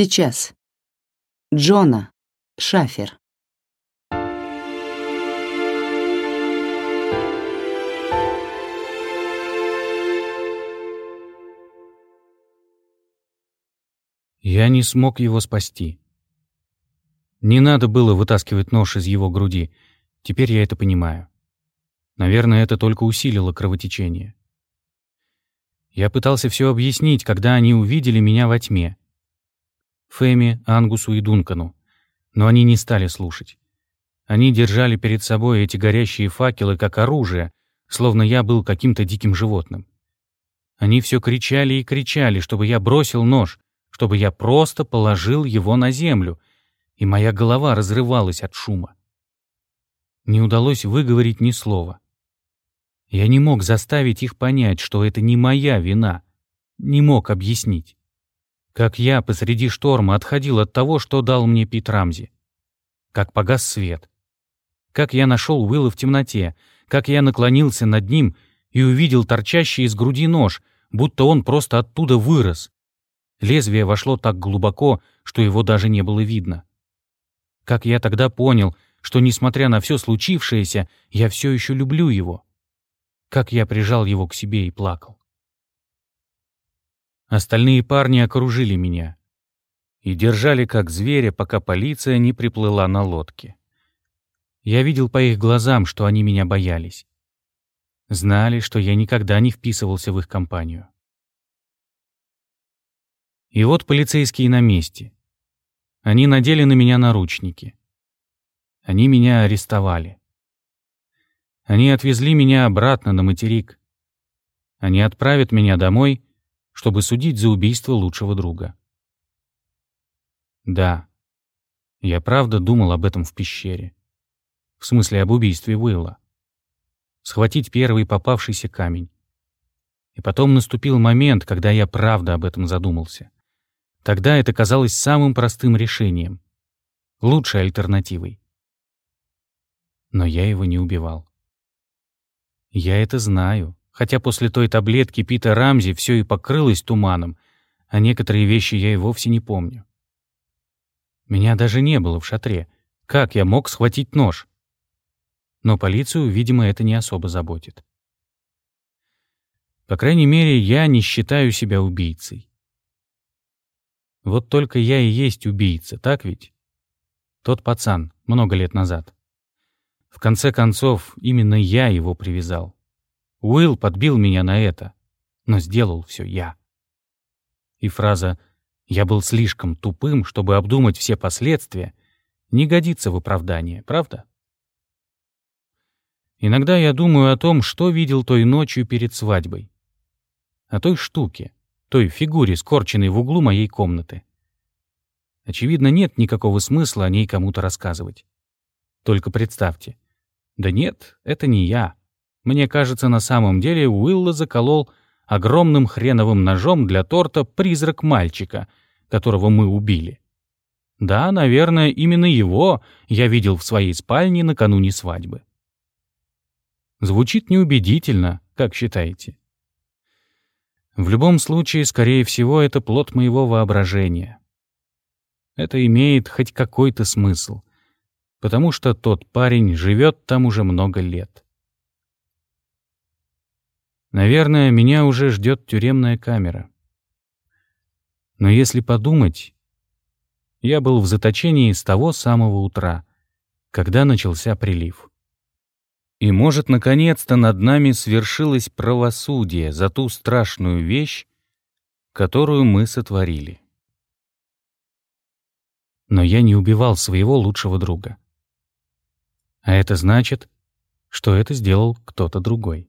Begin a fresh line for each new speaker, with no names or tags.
Сейчас. Джона. Шафер.
Я не смог его спасти. Не надо было вытаскивать нож из его груди. Теперь я это понимаю. Наверное, это только усилило кровотечение. Я пытался все объяснить, когда они увидели меня во тьме. Фэми, Ангусу и Дункану. Но они не стали слушать. Они держали перед собой эти горящие факелы как оружие, словно я был каким-то диким животным. Они все кричали и кричали, чтобы я бросил нож, чтобы я просто положил его на землю, и моя голова разрывалась от шума. Не удалось выговорить ни слова. Я не мог заставить их понять, что это не моя вина. Не мог объяснить. Как я посреди шторма отходил от того, что дал мне Пит Рамзи. Как погас свет. Как я нашел Уилла в темноте. Как я наклонился над ним и увидел торчащий из груди нож, будто он просто оттуда вырос. Лезвие вошло так глубоко, что его даже не было видно. Как я тогда понял, что, несмотря на все случившееся, я все еще люблю его как я прижал его к себе и плакал. Остальные парни окружили меня и держали как зверя, пока полиция не приплыла на лодке. Я видел по их глазам, что они меня боялись. Знали, что я никогда не вписывался в их компанию. И вот полицейские на месте. Они надели на меня наручники. Они меня арестовали. Они отвезли меня обратно на материк. Они отправят меня домой, чтобы судить за убийство лучшего друга. Да, я правда думал об этом в пещере. В смысле, об убийстве Уилла. Схватить первый попавшийся камень. И потом наступил момент, когда я правда об этом задумался. Тогда это казалось самым простым решением. Лучшей альтернативой. Но я его не убивал. Я это знаю, хотя после той таблетки Пита Рамзи все и покрылось туманом, а некоторые вещи я и вовсе не помню. Меня даже не было в шатре. Как я мог схватить нож? Но полицию, видимо, это не особо заботит. По крайней мере, я не считаю себя убийцей. Вот только я и есть убийца, так ведь? Тот пацан, много лет назад. В конце концов, именно я его привязал. Уилл подбил меня на это, но сделал все я. И фраза «я был слишком тупым, чтобы обдумать все последствия» не годится в оправдание, правда? Иногда я думаю о том, что видел той ночью перед свадьбой. О той штуке, той фигуре, скорченной в углу моей комнаты. Очевидно, нет никакого смысла о ней кому-то рассказывать. Только представьте. Да нет, это не я. Мне кажется, на самом деле Уилла заколол огромным хреновым ножом для торта призрак мальчика, которого мы убили. Да, наверное, именно его я видел в своей спальне накануне свадьбы. Звучит неубедительно, как считаете? В любом случае, скорее всего, это плод моего воображения. Это имеет хоть какой-то смысл потому что тот парень живет там уже много лет. Наверное, меня уже ждет тюремная камера. Но если подумать, я был в заточении с того самого утра, когда начался прилив. И, может, наконец-то над нами свершилось правосудие за ту страшную вещь, которую мы сотворили. Но я не убивал своего лучшего друга. А это значит, что это сделал кто-то другой.